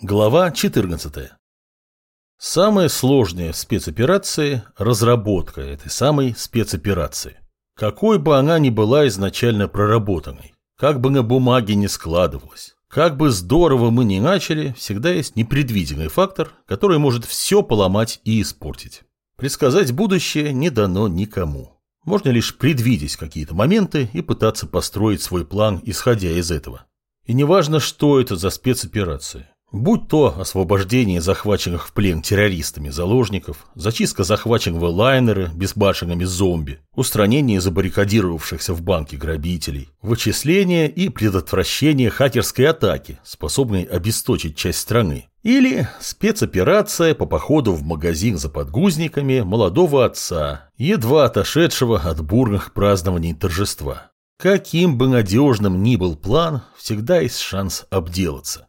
Глава 14. Самое сложное в спецоперации – разработка этой самой спецоперации. Какой бы она ни была изначально проработанной, как бы на бумаге ни складывалась, как бы здорово мы ни начали, всегда есть непредвиденный фактор, который может все поломать и испортить. Предсказать будущее не дано никому. Можно лишь предвидеть какие-то моменты и пытаться построить свой план, исходя из этого. И неважно, что это за спецоперация. Будь то освобождение захваченных в плен террористами заложников, зачистка захваченного лайнера безбашенными зомби, устранение забаррикадировавшихся в банке грабителей, вычисление и предотвращение хакерской атаки, способной обесточить часть страны, или спецоперация по походу в магазин за подгузниками молодого отца, едва отошедшего от бурных празднований торжества. Каким бы надежным ни был план, всегда есть шанс обделаться.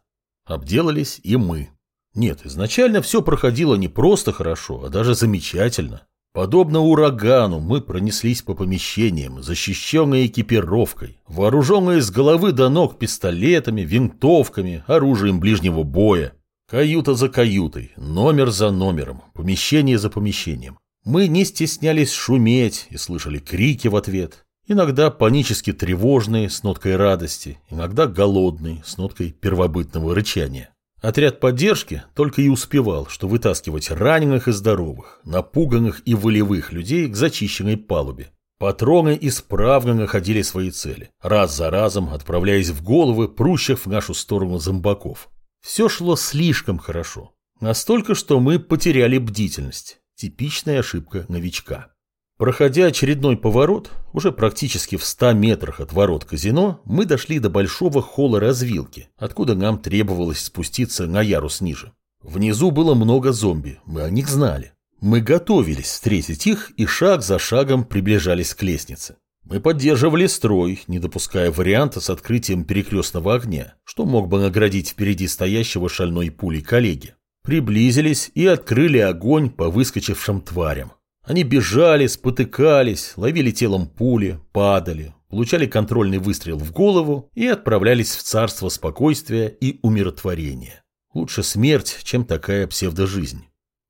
Обделались и мы. Нет, изначально все проходило не просто хорошо, а даже замечательно. Подобно урагану мы пронеслись по помещениям, защищенные экипировкой, вооруженные с головы до ног пистолетами, винтовками, оружием ближнего боя. Каюта за каютой, номер за номером, помещение за помещением. Мы не стеснялись шуметь и слышали крики в ответ. Иногда панически тревожные, с ноткой радости, иногда голодные, с ноткой первобытного рычания. Отряд поддержки только и успевал, что вытаскивать раненых и здоровых, напуганных и волевых людей к зачищенной палубе. Патроны исправно находили свои цели, раз за разом отправляясь в головы прущих в нашу сторону зомбаков. Все шло слишком хорошо. Настолько, что мы потеряли бдительность. Типичная ошибка новичка. Проходя очередной поворот, уже практически в 100 метрах от ворот казино, мы дошли до большого холла развилки, откуда нам требовалось спуститься на ярус ниже. Внизу было много зомби, мы о них знали. Мы готовились встретить их и шаг за шагом приближались к лестнице. Мы поддерживали строй, не допуская варианта с открытием перекрестного огня, что мог бы наградить впереди стоящего шальной пулей коллеги. Приблизились и открыли огонь по выскочившим тварям. Они бежали, спотыкались, ловили телом пули, падали, получали контрольный выстрел в голову и отправлялись в царство спокойствия и умиротворения. Лучше смерть, чем такая псевдожизнь.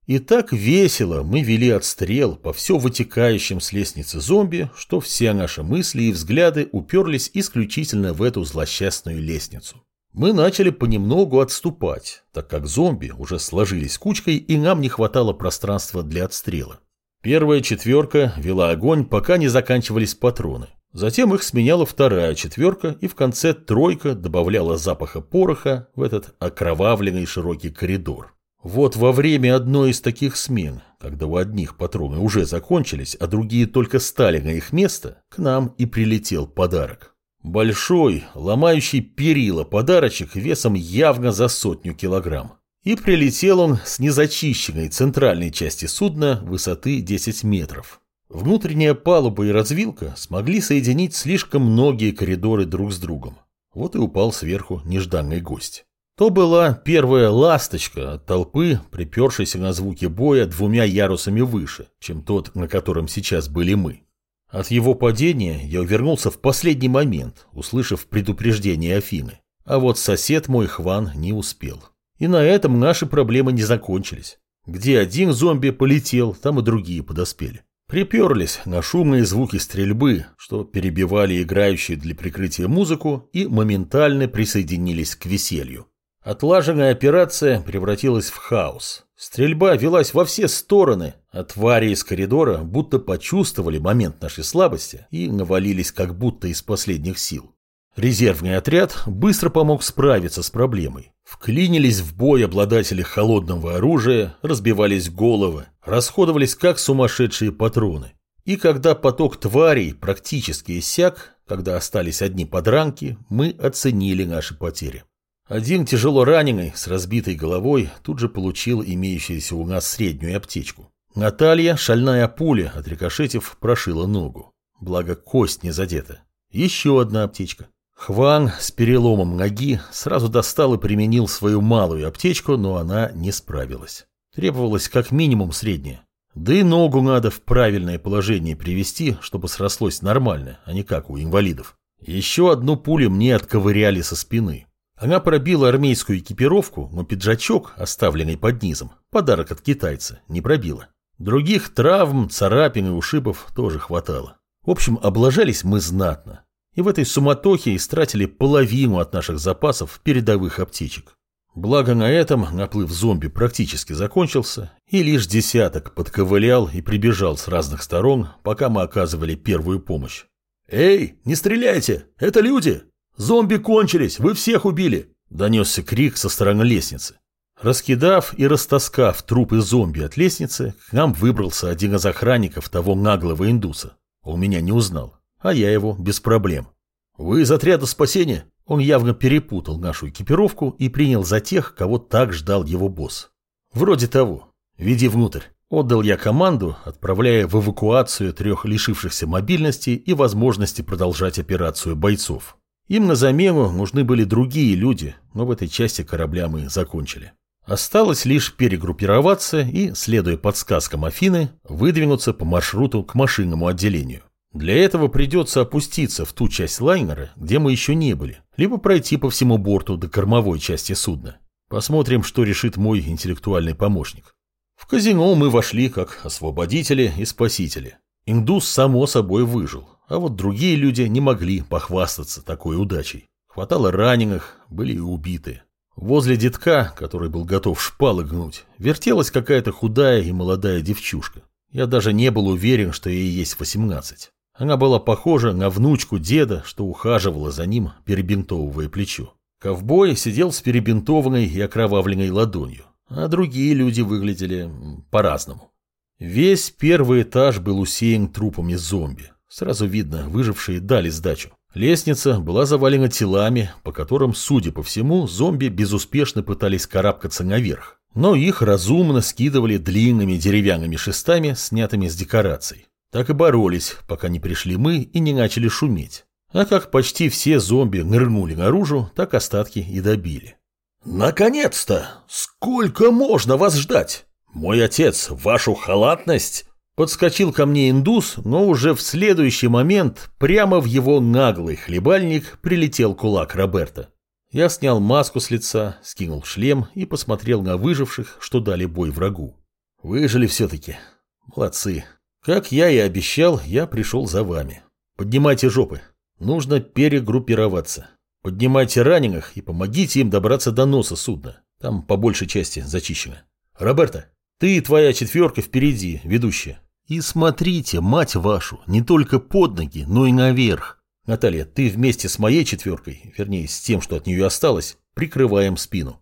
И так весело мы вели отстрел по все вытекающим с лестницы зомби, что все наши мысли и взгляды уперлись исключительно в эту злосчастную лестницу. Мы начали понемногу отступать, так как зомби уже сложились кучкой и нам не хватало пространства для отстрела. Первая четверка вела огонь, пока не заканчивались патроны. Затем их сменяла вторая четверка, и в конце тройка добавляла запаха пороха в этот окровавленный широкий коридор. Вот во время одной из таких смен, когда у одних патроны уже закончились, а другие только стали на их место, к нам и прилетел подарок. Большой, ломающий перила подарочек весом явно за сотню килограмм. И прилетел он с незачищенной центральной части судна высоты 10 метров. Внутренняя палуба и развилка смогли соединить слишком многие коридоры друг с другом. Вот и упал сверху нежданный гость. То была первая ласточка от толпы, припершейся на звуки боя двумя ярусами выше, чем тот, на котором сейчас были мы. От его падения я увернулся в последний момент, услышав предупреждение Афины. А вот сосед мой Хван не успел. И на этом наши проблемы не закончились. Где один зомби полетел, там и другие подоспели. Приперлись на шумные звуки стрельбы, что перебивали играющие для прикрытия музыку и моментально присоединились к веселью. Отлаженная операция превратилась в хаос. Стрельба велась во все стороны, а твари из коридора будто почувствовали момент нашей слабости и навалились как будто из последних сил. Резервный отряд быстро помог справиться с проблемой. Вклинились в бой обладатели холодного оружия, разбивались головы, расходовались как сумасшедшие патроны. И когда поток тварей практически иссяк, когда остались одни подранки, мы оценили наши потери. Один тяжело раненый с разбитой головой тут же получил имеющуюся у нас среднюю аптечку. Наталья, шальная пуля, отрикошетив, прошила ногу. Благо кость не задета. Еще одна аптечка. Хван с переломом ноги сразу достал и применил свою малую аптечку, но она не справилась. Требовалось как минимум среднее. Да и ногу надо в правильное положение привести, чтобы срослось нормально, а не как у инвалидов. Еще одну пулю мне отковыряли со спины. Она пробила армейскую экипировку, но пиджачок, оставленный под низом, подарок от китайца, не пробила. Других травм, царапин и ушибов тоже хватало. В общем, облажались мы знатно. И в этой суматохе истратили половину от наших запасов передовых аптечек. Благо на этом наплыв зомби практически закончился, и лишь десяток подковылял и прибежал с разных сторон, пока мы оказывали первую помощь. «Эй, не стреляйте! Это люди! Зомби кончились, вы всех убили!» Донесся крик со стороны лестницы. Раскидав и растаскав трупы зомби от лестницы, к нам выбрался один из охранников того наглого индуса. Он меня не узнал, а я его без проблем. «Вы из отряда спасения?» Он явно перепутал нашу экипировку и принял за тех, кого так ждал его босс. «Вроде того. Веди внутрь». Отдал я команду, отправляя в эвакуацию трех лишившихся мобильности и возможности продолжать операцию бойцов. Им на замену нужны были другие люди, но в этой части корабля мы закончили. Осталось лишь перегруппироваться и, следуя подсказкам Афины, выдвинуться по маршруту к машинному отделению. Для этого придется опуститься в ту часть лайнера, где мы еще не были, либо пройти по всему борту до кормовой части судна. Посмотрим, что решит мой интеллектуальный помощник. В казино мы вошли как освободители и спасители. Индус, само собой, выжил, а вот другие люди не могли похвастаться такой удачей. Хватало раненых, были и убиты. Возле детка, который был готов шпалы гнуть, вертелась какая-то худая и молодая девчушка. Я даже не был уверен, что ей есть восемнадцать. Она была похожа на внучку деда, что ухаживала за ним, перебинтовывая плечо. Ковбой сидел с перебинтованной и окровавленной ладонью, а другие люди выглядели по-разному. Весь первый этаж был усеян трупами зомби. Сразу видно, выжившие дали сдачу. Лестница была завалена телами, по которым, судя по всему, зомби безуспешно пытались карабкаться наверх. Но их разумно скидывали длинными деревянными шестами, снятыми с декораций. Так и боролись, пока не пришли мы и не начали шуметь. А как почти все зомби нырнули наружу, так остатки и добили. «Наконец-то! Сколько можно вас ждать? Мой отец, вашу халатность Подскочил ко мне индус, но уже в следующий момент прямо в его наглый хлебальник прилетел кулак Роберта. Я снял маску с лица, скинул шлем и посмотрел на выживших, что дали бой врагу. Выжили все-таки. Молодцы. Как я и обещал, я пришел за вами. Поднимайте жопы. Нужно перегруппироваться. Поднимайте раненых и помогите им добраться до носа судна. Там по большей части зачищено. Роберта, ты и твоя четверка впереди, ведущая. И смотрите, мать вашу, не только под ноги, но и наверх. Наталья, ты вместе с моей четверкой, вернее, с тем, что от нее осталось, прикрываем спину.